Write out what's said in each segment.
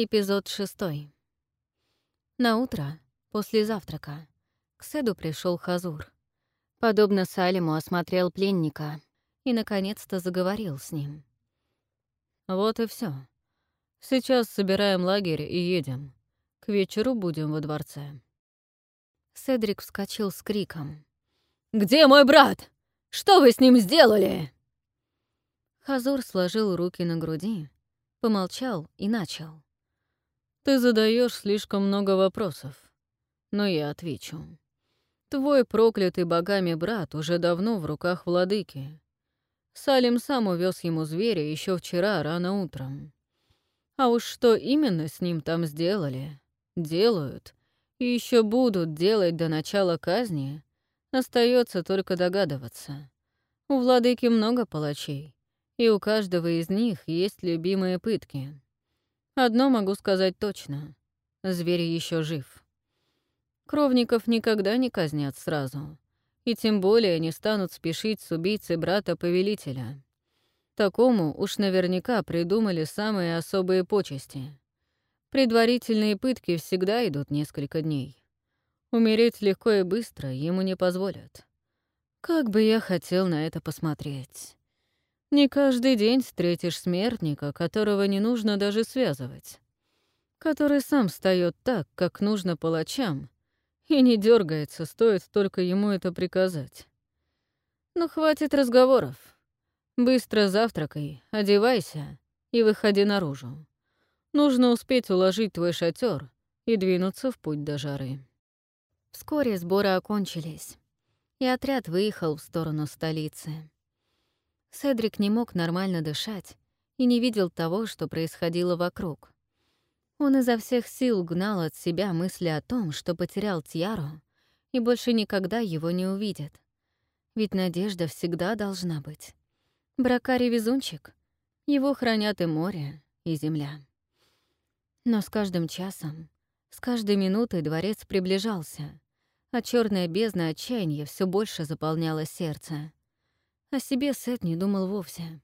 Эпизод шестой. На утро, после завтрака, к Седу пришел Хазур. Подобно Салиму осмотрел пленника и, наконец-то, заговорил с ним. «Вот и все. Сейчас собираем лагерь и едем. К вечеру будем во дворце». Седрик вскочил с криком. «Где мой брат? Что вы с ним сделали?» Хазур сложил руки на груди, помолчал и начал. Ты задаешь слишком много вопросов, но я отвечу. Твой проклятый богами брат уже давно в руках владыки. Салим сам увез ему зверя еще вчера рано утром. А уж что именно с ним там сделали, делают и еще будут делать до начала казни, остается только догадываться. У владыки много палачей, и у каждого из них есть любимые пытки. Одно могу сказать точно. Зверь еще жив. Кровников никогда не казнят сразу. И тем более не станут спешить с убийцей брата-повелителя. Такому уж наверняка придумали самые особые почести. Предварительные пытки всегда идут несколько дней. Умереть легко и быстро ему не позволят. Как бы я хотел на это посмотреть. Не каждый день встретишь смертника, которого не нужно даже связывать, который сам встает так, как нужно палачам, и не дергается, стоит только ему это приказать. Ну, хватит разговоров. Быстро завтракай, одевайся и выходи наружу. Нужно успеть уложить твой шатер и двинуться в путь до жары. Вскоре сборы окончились, и отряд выехал в сторону столицы. Седрик не мог нормально дышать и не видел того, что происходило вокруг. Он изо всех сил гнал от себя мысли о том, что потерял Тьяру и больше никогда его не увидит. Ведь надежда всегда должна быть. Бракари — везунчик. Его хранят и море, и земля. Но с каждым часом, с каждой минутой дворец приближался, а черная бездна отчаяния все больше заполняла сердце. О себе Сет не думал вовсе.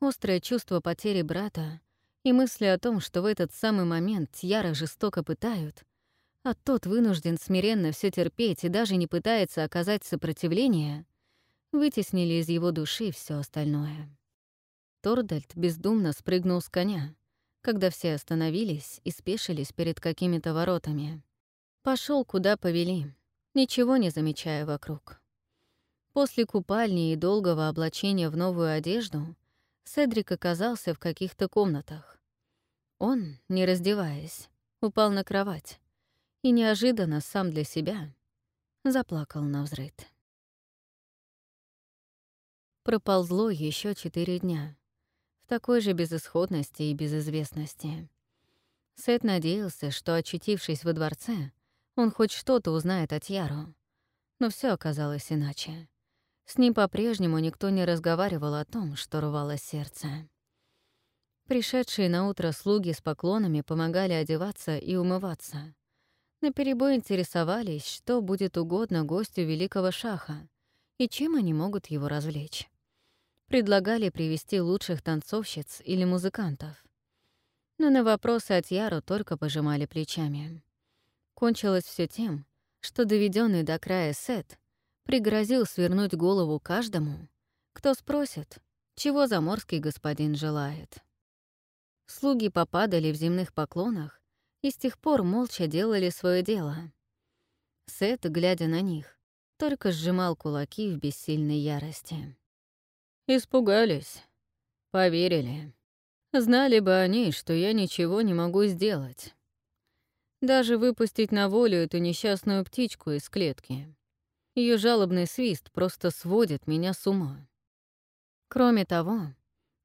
Острое чувство потери брата и мысли о том, что в этот самый момент Тьяра жестоко пытают, а тот вынужден смиренно все терпеть и даже не пытается оказать сопротивление, вытеснили из его души все остальное. Тордальд бездумно спрыгнул с коня, когда все остановились и спешились перед какими-то воротами. Пошел куда повели, ничего не замечая вокруг. После купальни и долгого облачения в новую одежду Седрик оказался в каких-то комнатах. Он, не раздеваясь, упал на кровать и неожиданно сам для себя заплакал на взрыд. Проползло еще четыре дня в такой же безысходности и безызвестности. Сет надеялся, что, очутившись во дворце, он хоть что-то узнает от Яру, но все оказалось иначе. С ним по-прежнему никто не разговаривал о том, что рвало сердце. Пришедшие на утро слуги с поклонами помогали одеваться и умываться. На перебой интересовались, что будет угодно гостю великого шаха и чем они могут его развлечь. Предлагали привести лучших танцовщиц или музыкантов. Но на вопросы от Яру только пожимали плечами. Кончилось все тем, что доведенный до края Сет пригрозил свернуть голову каждому, кто спросит, чего заморский господин желает. Слуги попадали в земных поклонах и с тех пор молча делали свое дело. Сет, глядя на них, только сжимал кулаки в бессильной ярости. Испугались. Поверили. Знали бы они, что я ничего не могу сделать. Даже выпустить на волю эту несчастную птичку из клетки. Ее жалобный свист просто сводит меня с ума. Кроме того,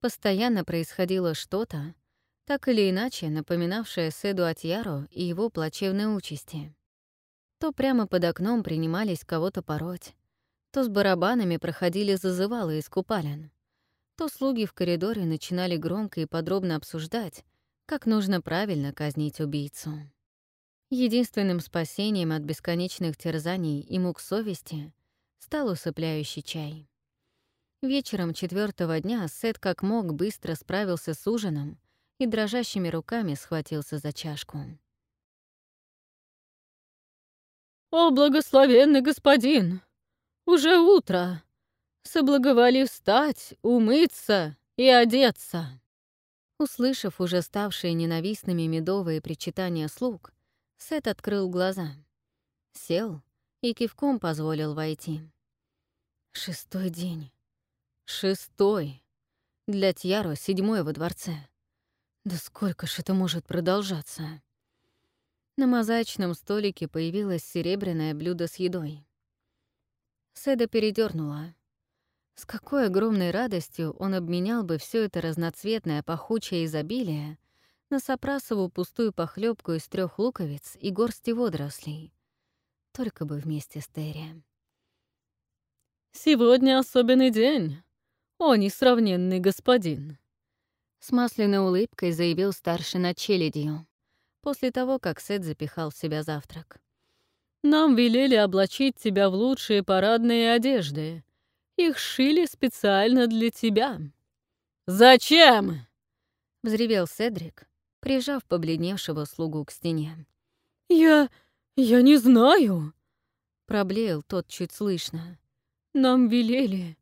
постоянно происходило что-то, так или иначе напоминавшее Седу Атьяру и его плачевной участи. То прямо под окном принимались кого-то пороть, то с барабанами проходили зазывалы из купалин, то слуги в коридоре начинали громко и подробно обсуждать, как нужно правильно казнить убийцу. Единственным спасением от бесконечных терзаний и мук совести стал усыпляющий чай. Вечером четвертого дня Сет как мог быстро справился с ужином и дрожащими руками схватился за чашку. «О, благословенный господин! Уже утро! Соблаговали встать, умыться и одеться!» Услышав уже ставшие ненавистными медовые причитания слуг, Сет открыл глаза, сел и кивком позволил войти. Шестой день. Шестой. Для Тьяро седьмой во дворце. Да сколько ж это может продолжаться? На мозаичном столике появилось серебряное блюдо с едой. Седа передернула. С какой огромной радостью он обменял бы все это разноцветное пахучее изобилие на сапрасову пустую похлебку из трех луковиц и горсти водорослей. Только бы вместе с Терри. «Сегодня особенный день, о несравненный господин!» С масляной улыбкой заявил старший над челядью, после того, как Сет запихал в себя завтрак. «Нам велели облачить тебя в лучшие парадные одежды. Их шили специально для тебя». «Зачем?» — взревел Седрик, прижав побледневшего слугу к стене. «Я... я не знаю», — проблеял тот чуть слышно. Нам велели.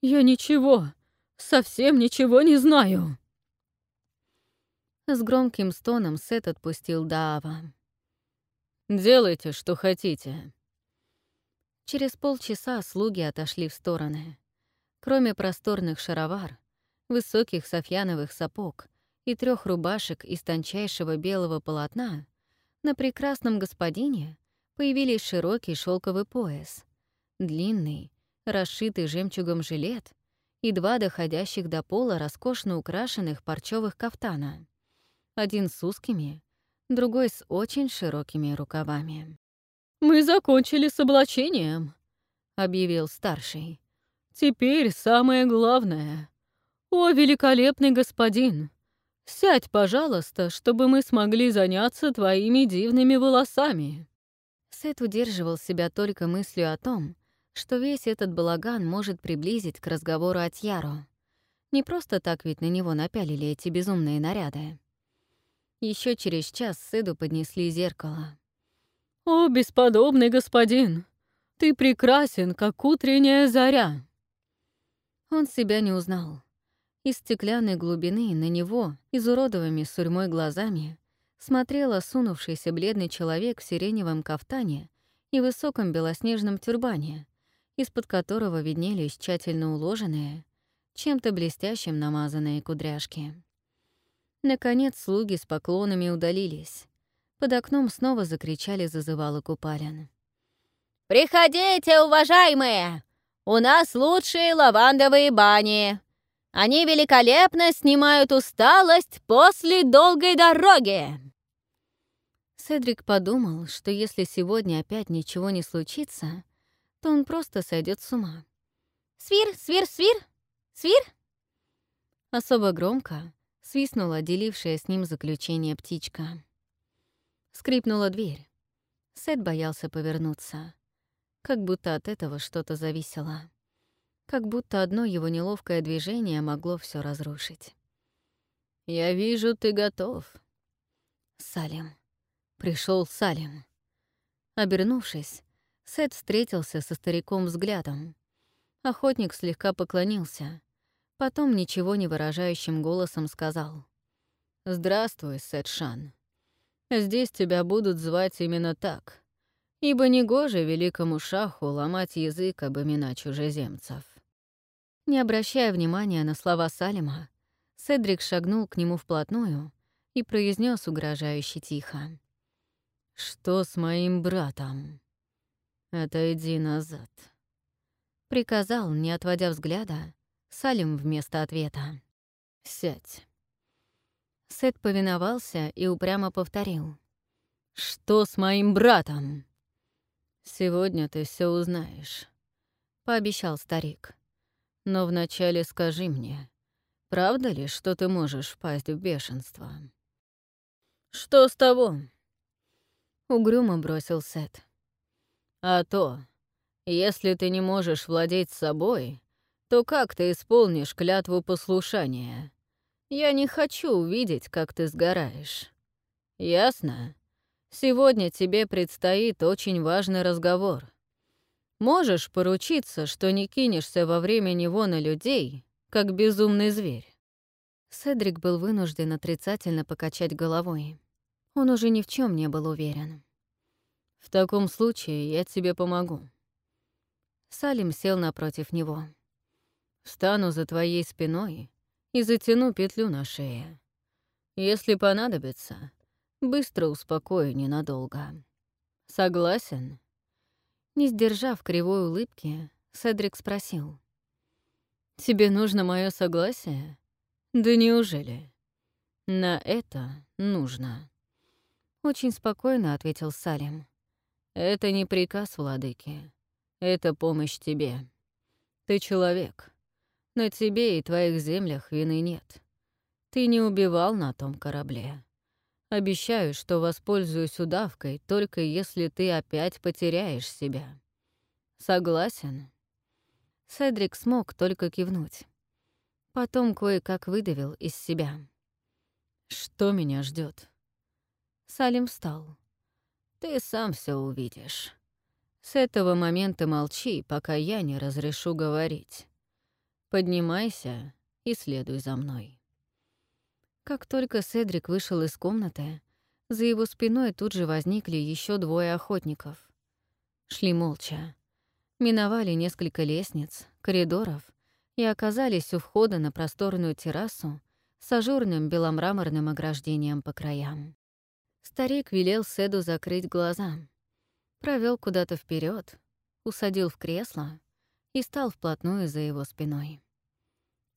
Я ничего, совсем ничего не знаю. С громким стоном Сет отпустил Даава. «Делайте, что хотите». Через полчаса слуги отошли в стороны. Кроме просторных шаровар, высоких софьяновых сапог и трех рубашек из тончайшего белого полотна, на прекрасном господине появились широкий шелковый пояс, длинный, расшитый жемчугом жилет и два доходящих до пола роскошно украшенных парчевых кафтана. Один с узкими, другой с очень широкими рукавами. «Мы закончили с облачением», — объявил старший. «Теперь самое главное. О, великолепный господин! Сядь, пожалуйста, чтобы мы смогли заняться твоими дивными волосами». Сет удерживал себя только мыслью о том, что весь этот балаган может приблизить к разговору о Тьяро. Не просто так ведь на него напялили эти безумные наряды. Еще через час Сыду поднесли зеркало. «О, бесподобный господин! Ты прекрасен, как утренняя заря!» Он себя не узнал. Из стеклянной глубины на него, изуродовыми сурьмой глазами, смотрел осунувшийся бледный человек в сиреневом кафтане и высоком белоснежном тюрбане, из-под которого виднелись тщательно уложенные, чем-то блестящим намазанные кудряшки. Наконец слуги с поклонами удалились. Под окном снова закричали зазывалы купалин. «Приходите, уважаемые! У нас лучшие лавандовые бани! Они великолепно снимают усталость после долгой дороги!» Седрик подумал, что если сегодня опять ничего не случится, то он просто сойдет с ума. «Свир, свир, свир! Свир!» Особо громко свистнула делившая с ним заключение птичка. Скрипнула дверь. Сет боялся повернуться. Как будто от этого что-то зависело. Как будто одно его неловкое движение могло все разрушить. «Я вижу, ты готов». Салим. Пришел Салим. Обернувшись, Сет встретился со стариком взглядом. Охотник слегка поклонился. Потом ничего не выражающим голосом сказал. «Здравствуй, Сет Шан. Здесь тебя будут звать именно так, ибо негоже великому шаху ломать язык об имена чужеземцев». Не обращая внимания на слова Салима, Седрик шагнул к нему вплотную и произнес угрожающе тихо. «Что с моим братом?» «Отойди назад», — приказал, не отводя взгляда, Салим вместо ответа. «Сядь». Сет повиновался и упрямо повторил. «Что с моим братом?» «Сегодня ты все узнаешь», — пообещал старик. «Но вначале скажи мне, правда ли, что ты можешь впасть в бешенство?» «Что с того?» Угрюмо бросил Сет. А то, если ты не можешь владеть собой, то как ты исполнишь клятву послушания? Я не хочу увидеть, как ты сгораешь. Ясно? Сегодня тебе предстоит очень важный разговор. Можешь поручиться, что не кинешься во время него на людей, как безумный зверь?» Седрик был вынужден отрицательно покачать головой. Он уже ни в чем не был уверен. «В таком случае я тебе помогу». Салим сел напротив него. «Встану за твоей спиной и затяну петлю на шее. Если понадобится, быстро успокою ненадолго. Согласен?» Не сдержав кривой улыбки, Седрик спросил. «Тебе нужно мое согласие? Да неужели? На это нужно». Очень спокойно ответил Салим. «Это не приказ владыки. Это помощь тебе. Ты человек. На тебе и твоих землях вины нет. Ты не убивал на том корабле. Обещаю, что воспользуюсь удавкой, только если ты опять потеряешь себя. Согласен?» Седрик смог только кивнуть. Потом кое-как выдавил из себя. «Что меня ждет? Салим встал. «Ты сам все увидишь. С этого момента молчи, пока я не разрешу говорить. Поднимайся и следуй за мной». Как только Седрик вышел из комнаты, за его спиной тут же возникли еще двое охотников. Шли молча. Миновали несколько лестниц, коридоров и оказались у входа на просторную террасу с ажурным беломраморным ограждением по краям. Старик велел Седу закрыть глаза, провел куда-то вперед, усадил в кресло и стал вплотную за его спиной.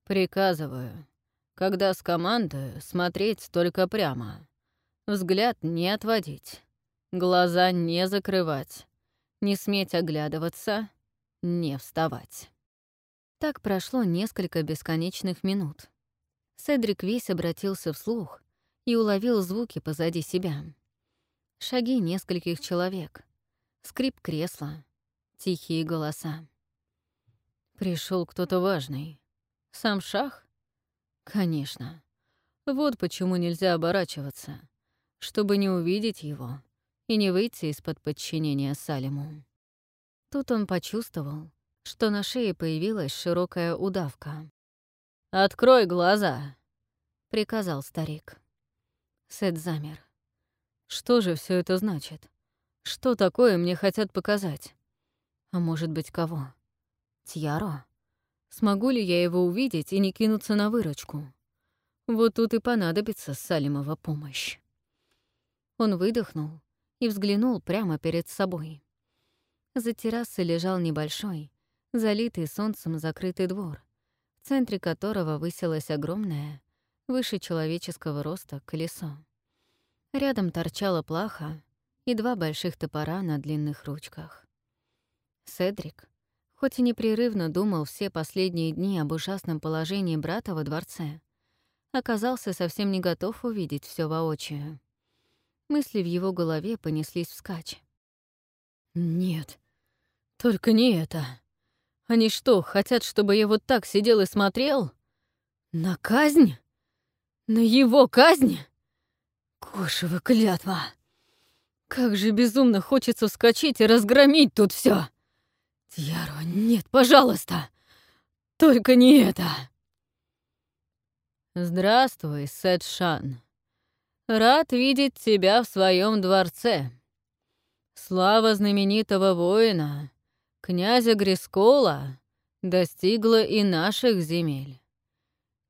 «Приказываю, когда скомандую, смотреть только прямо. Взгляд не отводить. Глаза не закрывать. Не сметь оглядываться. Не вставать. Так прошло несколько бесконечных минут. Седрик весь обратился вслух и уловил звуки позади себя. Шаги нескольких человек, скрип кресла, тихие голоса. Пришел кто-то важный. Сам Шах? Конечно. Вот почему нельзя оборачиваться, чтобы не увидеть его и не выйти из-под подчинения Салиму. Тут он почувствовал, что на шее появилась широкая удавка. «Открой глаза!» — приказал старик. Сет замер. «Что же все это значит? Что такое мне хотят показать? А может быть, кого? Тьяро?» Смогу ли я его увидеть и не кинуться на выручку? Вот тут и понадобится Салимова помощь. Он выдохнул и взглянул прямо перед собой. За террасой лежал небольшой, залитый солнцем закрытый двор, в центре которого высилось огромное, выше человеческого роста, колесо. Рядом торчала плаха и два больших топора на длинных ручках. Седрик, хоть и непрерывно думал все последние дни об ужасном положении брата во дворце, оказался совсем не готов увидеть все воочию. Мысли в его голове понеслись вскачь. «Нет, только не это. Они что, хотят, чтобы я вот так сидел и смотрел? На казнь? На его казнь? Кошева клятва! Как же безумно хочется вскочить и разгромить тут все. Тьяро, нет, пожалуйста! Только не это!» «Здравствуй, Сетшан. Рад видеть тебя в своем дворце. Слава знаменитого воина, князя Грискола, достигла и наших земель.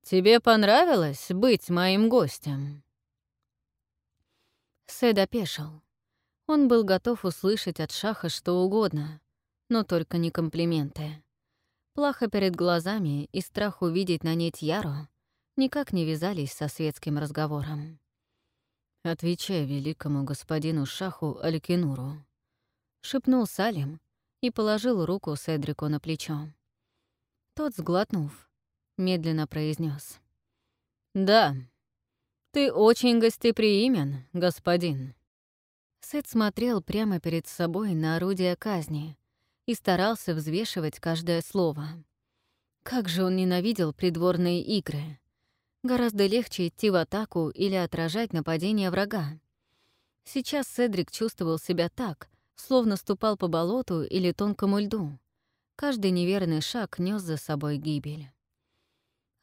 Тебе понравилось быть моим гостем?» Сед опешил. Он был готов услышать от Шаха что угодно, но только не комплименты. Плаха перед глазами и страх увидеть на ней Тьяру никак не вязались со светским разговором. «Отвечай великому господину Шаху Алькинуру», — шепнул Салим и положил руку Седрику на плечо. Тот, сглотнув, медленно произнес: «Да, ты очень гостеприимен, господин». Сет смотрел прямо перед собой на орудие казни, и старался взвешивать каждое слово. Как же он ненавидел придворные игры. Гораздо легче идти в атаку или отражать нападение врага. Сейчас Седрик чувствовал себя так, словно ступал по болоту или тонкому льду. Каждый неверный шаг нес за собой гибель.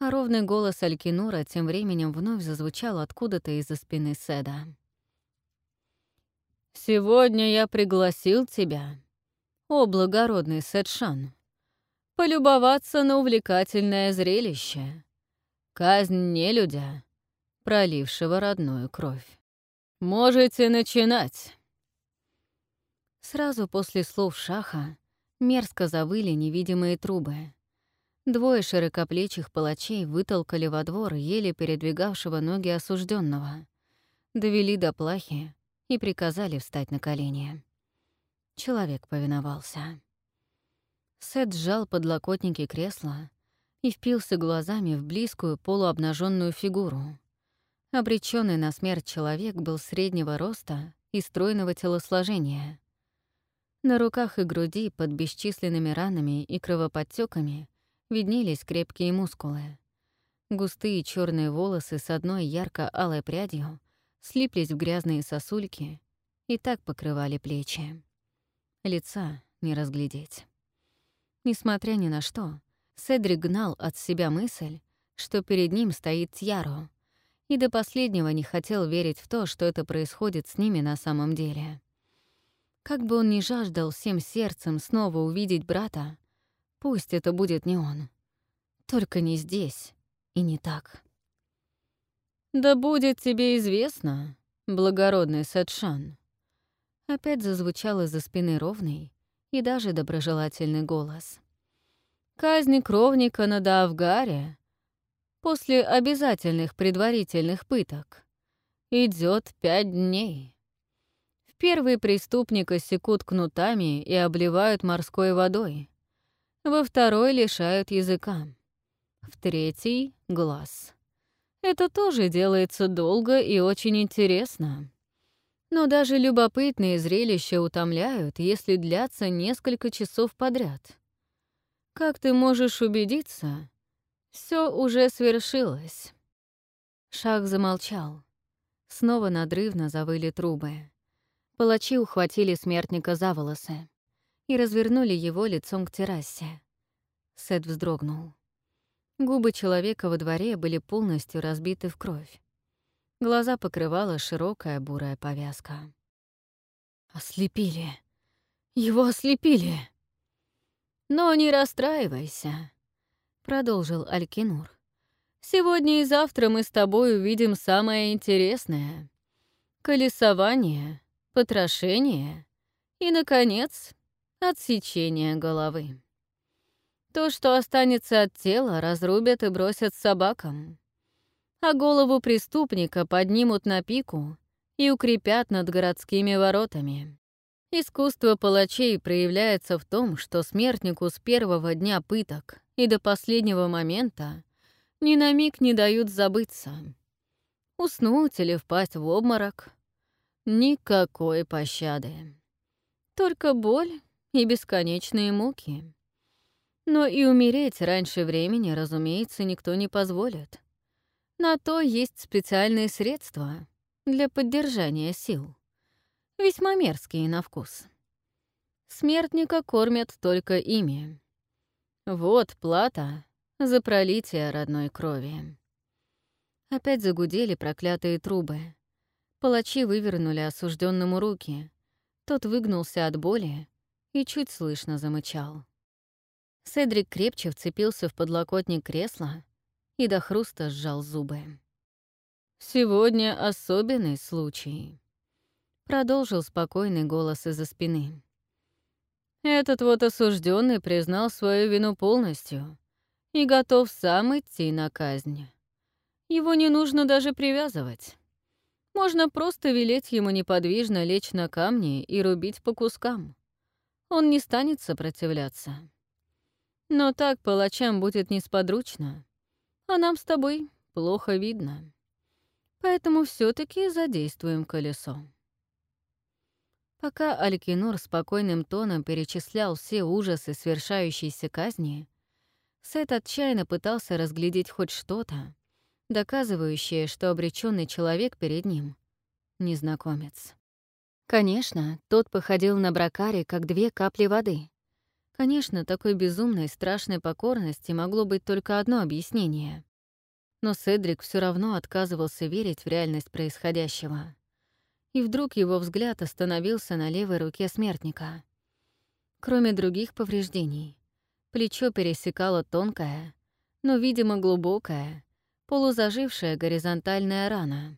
А ровный голос Алькинура тем временем вновь зазвучал откуда-то из-за спины Седа. «Сегодня я пригласил тебя, о благородный Седшан, полюбоваться на увлекательное зрелище — казнь нелюдя, пролившего родную кровь. Можете начинать!» Сразу после слов Шаха мерзко завыли невидимые трубы. Двое широкоплечих палачей вытолкали во двор еле передвигавшего ноги осужденного, довели до плахи и приказали встать на колени. Человек повиновался. Сет сжал подлокотники кресла и впился глазами в близкую полуобнаженную фигуру. Обреченный на смерть человек был среднего роста и стройного телосложения. На руках и груди под бесчисленными ранами и кровоподтеками виднелись крепкие мускулы. Густые черные волосы с одной ярко-алой прядью слиплись в грязные сосульки и так покрывали плечи. Лица не разглядеть. Несмотря ни на что, Седрик гнал от себя мысль, что перед ним стоит Тьяро, и до последнего не хотел верить в то, что это происходит с ними на самом деле. Как бы он ни жаждал всем сердцем снова увидеть брата, Пусть это будет не он. Только не здесь и не так. «Да будет тебе известно, благородный Садшан». Опять зазвучал из-за спины ровный и даже доброжелательный голос. «Казнь кровника на Даавгаре после обязательных предварительных пыток идет пять дней. В первый преступника секут кнутами и обливают морской водой во второй лишают языка, в третий — глаз. Это тоже делается долго и очень интересно. Но даже любопытные зрелища утомляют, если длятся несколько часов подряд. Как ты можешь убедиться, все уже свершилось. Шах замолчал. Снова надрывно завыли трубы. Палачи ухватили смертника за волосы и развернули его лицом к террасе. Сет вздрогнул. Губы человека во дворе были полностью разбиты в кровь. Глаза покрывала широкая бурая повязка. «Ослепили! Его ослепили!» «Но не расстраивайся», — продолжил Алькинур. «Сегодня и завтра мы с тобой увидим самое интересное — колесование, потрошение и, наконец, отсечение головы. То, что останется от тела, разрубят и бросят собакам. А голову преступника поднимут на пику и укрепят над городскими воротами. Искусство палачей проявляется в том, что смертнику с первого дня пыток и до последнего момента ни на миг не дают забыться. Уснуть или впасть в обморок — никакой пощады. Только боль и бесконечные муки. Но и умереть раньше времени, разумеется, никто не позволит. На то есть специальные средства для поддержания сил. Весьма мерзкие на вкус. Смертника кормят только ими. Вот плата за пролитие родной крови. Опять загудели проклятые трубы. Палачи вывернули осужденному руки. Тот выгнулся от боли и чуть слышно замычал. Седрик крепче вцепился в подлокотник кресла и до хруста сжал зубы. «Сегодня особенный случай», — продолжил спокойный голос из-за спины. «Этот вот осужденный признал свою вину полностью и готов сам идти на казнь. Его не нужно даже привязывать. Можно просто велеть ему неподвижно лечь на камни и рубить по кускам он не станет сопротивляться. Но так палачам будет несподручно, а нам с тобой плохо видно. Поэтому все таки задействуем колесо. Пока Алькинур спокойным тоном перечислял все ужасы свершающейся казни, Сет отчаянно пытался разглядеть хоть что-то, доказывающее, что обреченный человек перед ним — незнакомец. Конечно, тот походил на Бракари, как две капли воды. Конечно, такой безумной, страшной покорности могло быть только одно объяснение. Но Седрик все равно отказывался верить в реальность происходящего. И вдруг его взгляд остановился на левой руке смертника. Кроме других повреждений, плечо пересекала тонкая, но, видимо, глубокая, полузажившая горизонтальная рана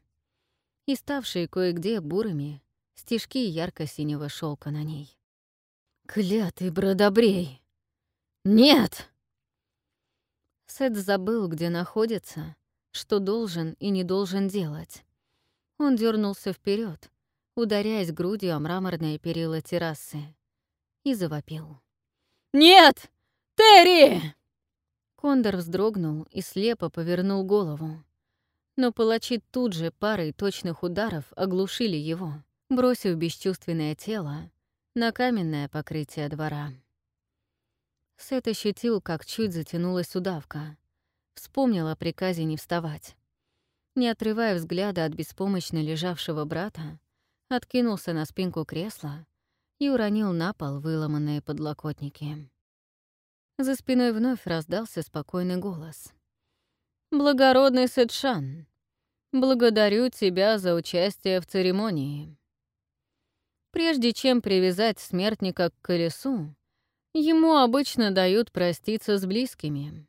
и ставшие кое-где бурыми стежки ярко-синего шелка на ней. «Клятый бродобрей! Нет!» Сет забыл, где находится, что должен и не должен делать. Он дернулся вперед, ударяясь грудью о мраморные перила террасы, и завопил. «Нет! Терри!» Кондор вздрогнул и слепо повернул голову. Но палачи тут же парой точных ударов оглушили его, бросив бесчувственное тело на каменное покрытие двора. Сет ощутил, как чуть затянулась удавка. Вспомнил о приказе не вставать. Не отрывая взгляда от беспомощно лежавшего брата, откинулся на спинку кресла и уронил на пол выломанные подлокотники. За спиной вновь раздался спокойный голос. «Благородный Сетшан, благодарю тебя за участие в церемонии. Прежде чем привязать смертника к колесу, Ему обычно дают проститься с близкими.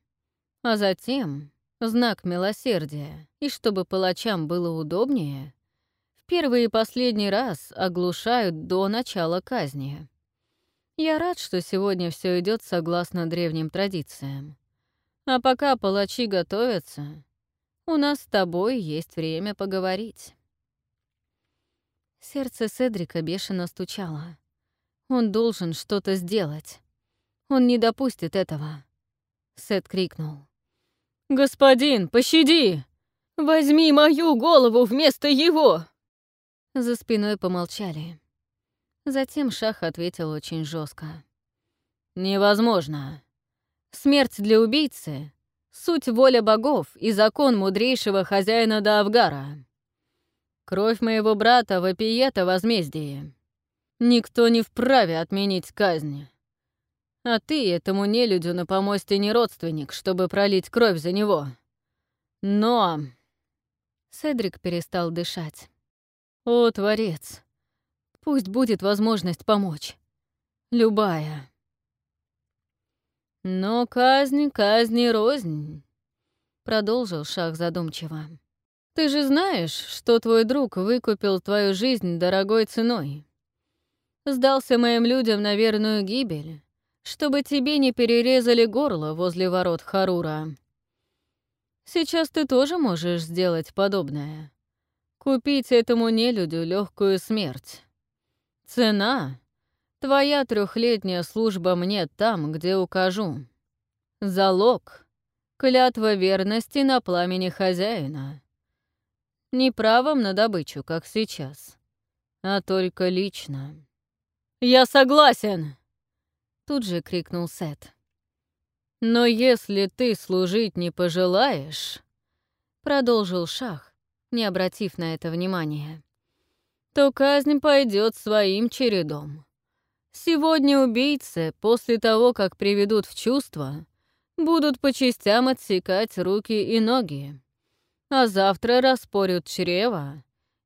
А затем, знак милосердия, и чтобы палачам было удобнее, в первый и последний раз оглушают до начала казни. Я рад, что сегодня все идет согласно древним традициям. А пока палачи готовятся, у нас с тобой есть время поговорить. Сердце Седрика бешено стучало. Он должен что-то сделать. Он не допустит этого. Сет крикнул. «Господин, пощади! Возьми мою голову вместо его!» За спиной помолчали. Затем Шах ответил очень жестко. «Невозможно. Смерть для убийцы — суть воля богов и закон мудрейшего хозяина Даавгара. Кровь моего брата вопиет о возмездии. Никто не вправе отменить казнь. А ты этому нелюдю на помосте не родственник, чтобы пролить кровь за него. Но...» Седрик перестал дышать. «О, Творец, пусть будет возможность помочь. Любая». «Но казнь, казни рознь», — продолжил Шах задумчиво. «Ты же знаешь, что твой друг выкупил твою жизнь дорогой ценой. Сдался моим людям на верную гибель, чтобы тебе не перерезали горло возле ворот Харура. Сейчас ты тоже можешь сделать подобное. Купить этому нелюдю легкую смерть. Цена — твоя трехлетняя служба мне там, где укажу. Залог — клятва верности на пламени хозяина. Не правом на добычу, как сейчас, а только лично. «Я согласен!» Тут же крикнул Сет. «Но если ты служить не пожелаешь...» Продолжил Шах, не обратив на это внимания. «То казнь пойдет своим чередом. Сегодня убийцы, после того, как приведут в чувство, будут по частям отсекать руки и ноги, а завтра распорют чрево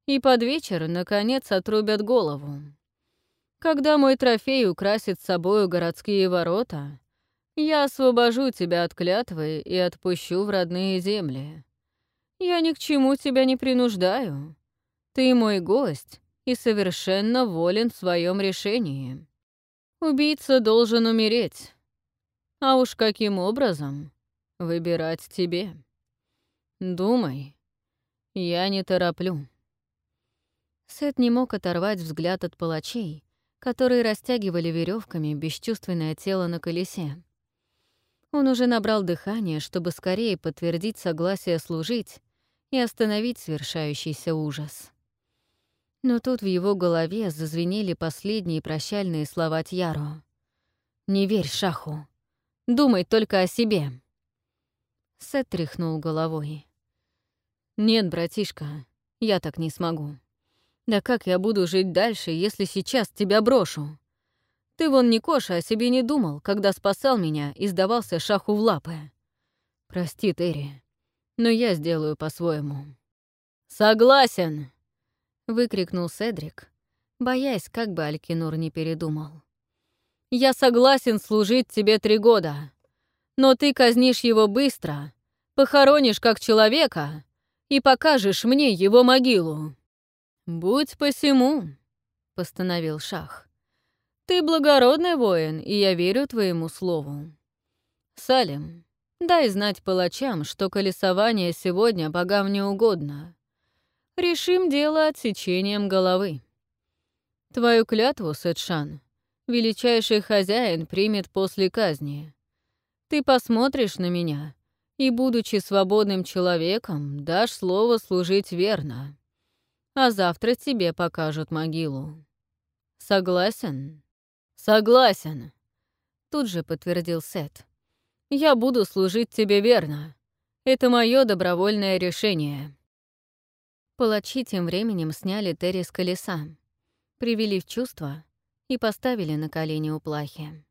и под вечер, наконец, отрубят голову. Когда мой трофей украсит собою городские ворота, я освобожу тебя от клятвы и отпущу в родные земли. Я ни к чему тебя не принуждаю. Ты мой гость и совершенно волен в своем решении. Убийца должен умереть. А уж каким образом, выбирать тебе. Думай. Я не тороплю. Сет не мог оторвать взгляд от палачей, которые растягивали веревками бесчувственное тело на колесе. Он уже набрал дыхание, чтобы скорее подтвердить согласие служить и остановить свершающийся ужас. Но тут в его голове зазвенели последние прощальные слова Тьяро. «Не верь Шаху. Думай только о себе». Сет тряхнул головой. «Нет, братишка, я так не смогу. Да как я буду жить дальше, если сейчас тебя брошу? Ты вон не Коша о себе не думал, когда спасал меня и сдавался шаху в лапы. Прости, Терри, но я сделаю по-своему». «Согласен!» — выкрикнул Седрик, боясь, как бы Алькинур не передумал. «Я согласен служить тебе три года, но ты казнишь его быстро, похоронишь как человека и покажешь мне его могилу». «Будь посему», — постановил Шах. «Ты благородный воин, и я верю твоему слову. Салим, дай знать палачам, что колесование сегодня богам не угодно. Решим дело отсечением головы. Твою клятву, Сетшан, величайший хозяин примет после казни. Ты посмотришь на меня и, будучи свободным человеком, дашь слово служить верно. А завтра тебе покажут могилу. Согласен? Согласен. Тут же подтвердил Сет. Я буду служить тебе верно. Это мое добровольное решение. Палачи тем временем сняли Терри с колеса, привели в чувство и поставили на колени у плахи.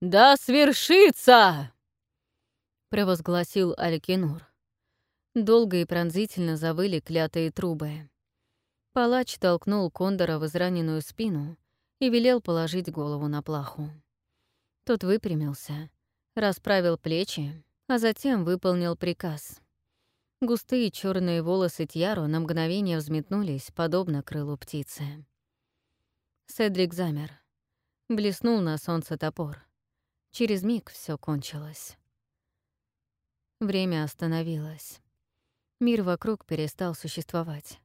«Да свершится!» — провозгласил Алькинур. Долго и пронзительно завыли клятые трубы. Палач толкнул Кондора в израненную спину и велел положить голову на плаху. Тот выпрямился, расправил плечи, а затем выполнил приказ. Густые черные волосы Тьяру на мгновение взметнулись, подобно крылу птицы. Седрик замер. Блеснул на солнце топор. Через миг все кончилось. Время остановилось. Мир вокруг перестал существовать.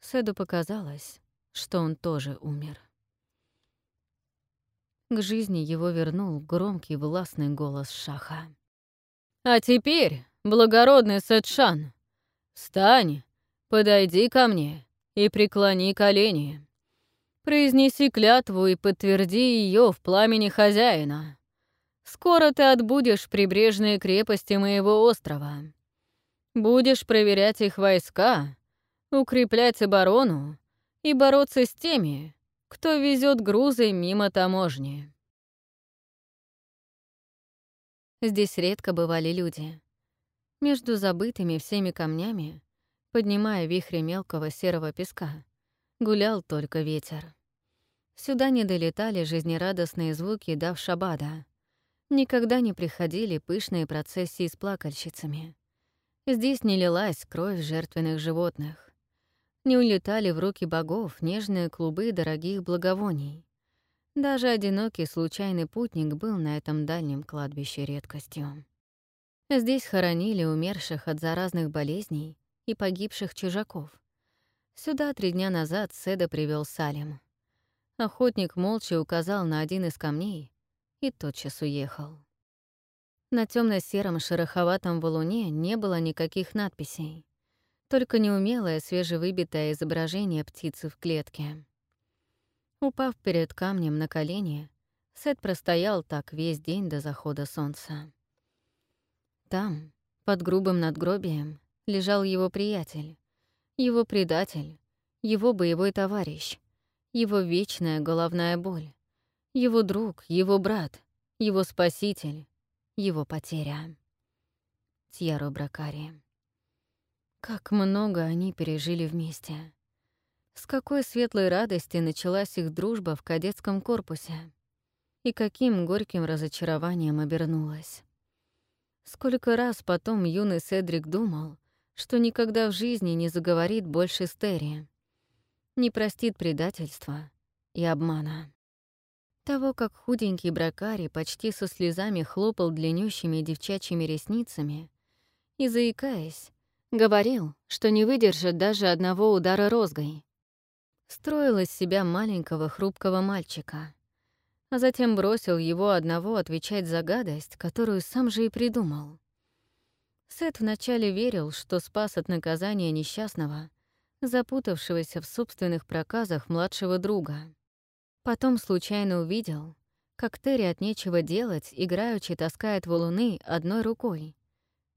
Седу показалось, что он тоже умер. К жизни его вернул громкий властный голос Шаха. «А теперь, благородный Сетшан, встань, подойди ко мне и преклони колени. Произнеси клятву и подтверди ее в пламени хозяина. Скоро ты отбудешь прибрежные крепости моего острова. Будешь проверять их войска, укреплять оборону и бороться с теми, кто везет грузы мимо таможни. Здесь редко бывали люди. Между забытыми всеми камнями, поднимая вихри мелкого серого песка, гулял только ветер. Сюда не долетали жизнерадостные звуки дав шабада. Никогда не приходили пышные процессии с плакальщицами. Здесь не лилась кровь жертвенных животных. Не улетали в руки богов нежные клубы дорогих благовоний. Даже одинокий случайный путник был на этом дальнем кладбище редкостью. Здесь хоронили умерших от заразных болезней и погибших чужаков. Сюда три дня назад Седа привел Салим. Охотник молча указал на один из камней и тотчас уехал. На темно сером шероховатом валуне не было никаких надписей, только неумелое свежевыбитое изображение птицы в клетке. Упав перед камнем на колени, Сет простоял так весь день до захода солнца. Там, под грубым надгробием, лежал его приятель, его предатель, его боевой товарищ, его вечная головная боль, его друг, его брат, его спаситель, его потеря. Тьяро Бракари. Как много они пережили вместе. С какой светлой радости началась их дружба в кадетском корпусе. И каким горьким разочарованием обернулась. Сколько раз потом юный Седрик думал, что никогда в жизни не заговорит больше с не простит предательства и обмана. Того, как худенький бракари почти со слезами хлопал длиннющими девчачьими ресницами и, заикаясь, говорил, что не выдержит даже одного удара розгой. Строил из себя маленького хрупкого мальчика, а затем бросил его одного отвечать за гадость, которую сам же и придумал. Сет вначале верил, что спас от наказания несчастного, запутавшегося в собственных проказах младшего друга. Потом случайно увидел, как Терри от нечего делать играючи таскает валуны одной рукой.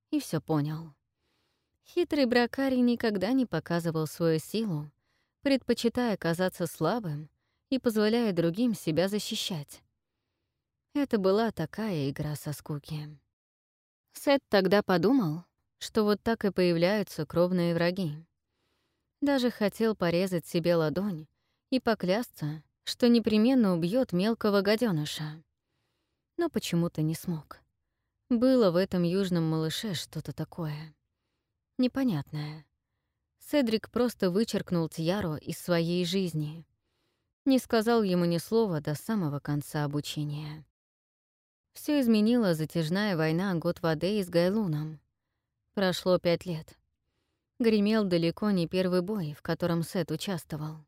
И все понял. Хитрый бракарий никогда не показывал свою силу, предпочитая казаться слабым и позволяя другим себя защищать. Это была такая игра со скуки. Сет тогда подумал, что вот так и появляются кровные враги. Даже хотел порезать себе ладонь и поклясться, что непременно убьет мелкого гаденыша. Но почему-то не смог. Было в этом южном малыше что-то такое. Непонятное. Седрик просто вычеркнул Тьяру из своей жизни. Не сказал ему ни слова до самого конца обучения. Все изменила затяжная война год воды с Гайлуном. Прошло пять лет. Гремел далеко не первый бой, в котором Сет участвовал.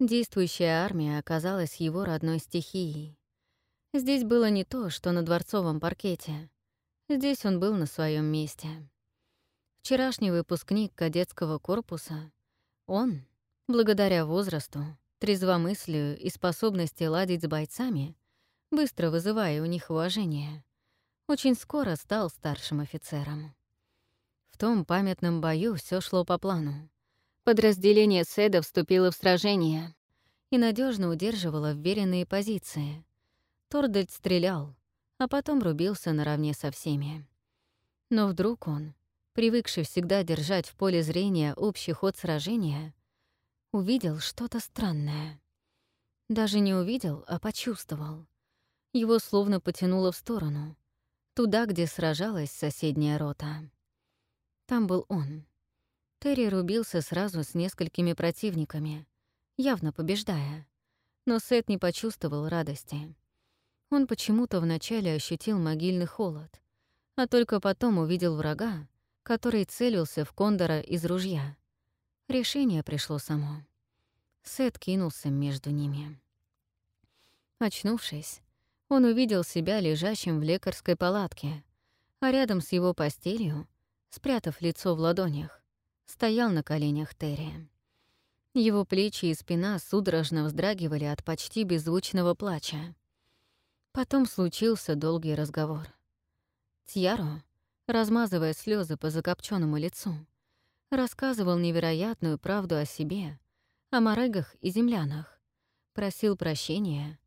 Действующая армия оказалась его родной стихией. Здесь было не то, что на дворцовом паркете. Здесь он был на своем месте. Вчерашний выпускник кадетского корпуса, он, благодаря возрасту, трезвомыслию и способности ладить с бойцами, быстро вызывая у них уважение, очень скоро стал старшим офицером. В том памятном бою все шло по плану. Подразделение Седа вступило в сражение и надежно удерживало вверенные позиции. Тордальд стрелял, а потом рубился наравне со всеми. Но вдруг он, привыкший всегда держать в поле зрения общий ход сражения, увидел что-то странное. Даже не увидел, а почувствовал. Его словно потянуло в сторону, туда, где сражалась соседняя рота. Там был он. Терри рубился сразу с несколькими противниками, явно побеждая. Но Сет не почувствовал радости. Он почему-то вначале ощутил могильный холод, а только потом увидел врага, который целился в Кондора из ружья. Решение пришло само. Сет кинулся между ними. Очнувшись, он увидел себя лежащим в лекарской палатке, а рядом с его постелью, спрятав лицо в ладонях, стоял на коленях Терри. Его плечи и спина судорожно вздрагивали от почти беззвучного плача. Потом случился долгий разговор. Тьяро, размазывая слезы по закопченному лицу, рассказывал невероятную правду о себе, о морегах и землянах, просил прощения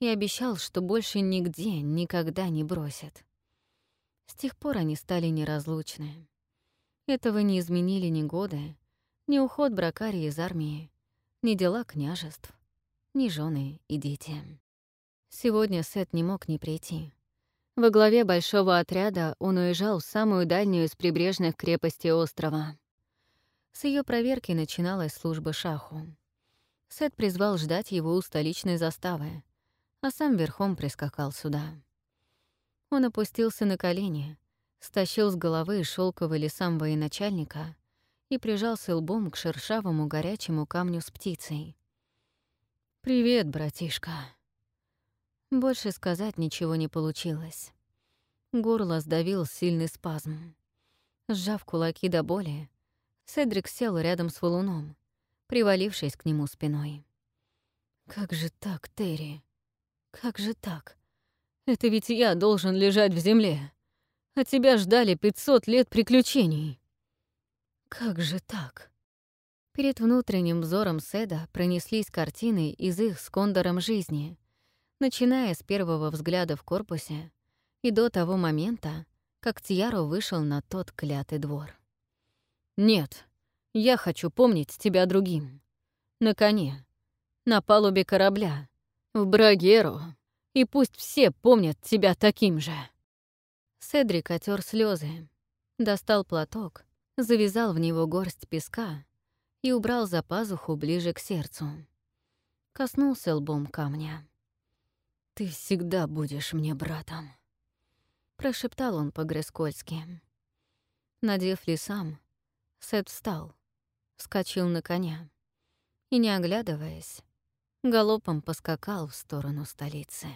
и обещал, что больше нигде никогда не бросит. С тех пор они стали неразлучны. Этого не изменили ни годы, ни уход Бракарии из армии, ни дела княжеств, ни жены и дети. Сегодня Сет не мог не прийти. Во главе большого отряда он уезжал в самую дальнюю из прибрежных крепостей острова. С ее проверки начиналась служба шаху. Сет призвал ждать его у столичной заставы, а сам верхом прискакал сюда. Он опустился на колени, стащил с головы шелковый лесам военачальника и прижался лбом к шершавому горячему камню с птицей. «Привет, братишка», больше сказать ничего не получилось. Горло сдавил сильный спазм. Сжав кулаки до боли, Седрик сел рядом с валуном, привалившись к нему спиной. «Как же так, Терри? Как же так? Это ведь я должен лежать в земле, а тебя ждали 500 лет приключений. Как же так?» Перед внутренним взором Седа пронеслись картины из их с Кондором жизни — начиная с первого взгляда в корпусе и до того момента, как Тьяро вышел на тот клятый двор. «Нет, я хочу помнить тебя другим. На коне, на палубе корабля, в Брагеру, и пусть все помнят тебя таким же». Седрик отер слезы, достал платок, завязал в него горсть песка и убрал за пазуху ближе к сердцу. Коснулся лбом камня. «Ты всегда будешь мне братом», — прошептал он по-грескольски. Надев лесам, Сет встал, вскочил на коня и, не оглядываясь, галопом поскакал в сторону столицы.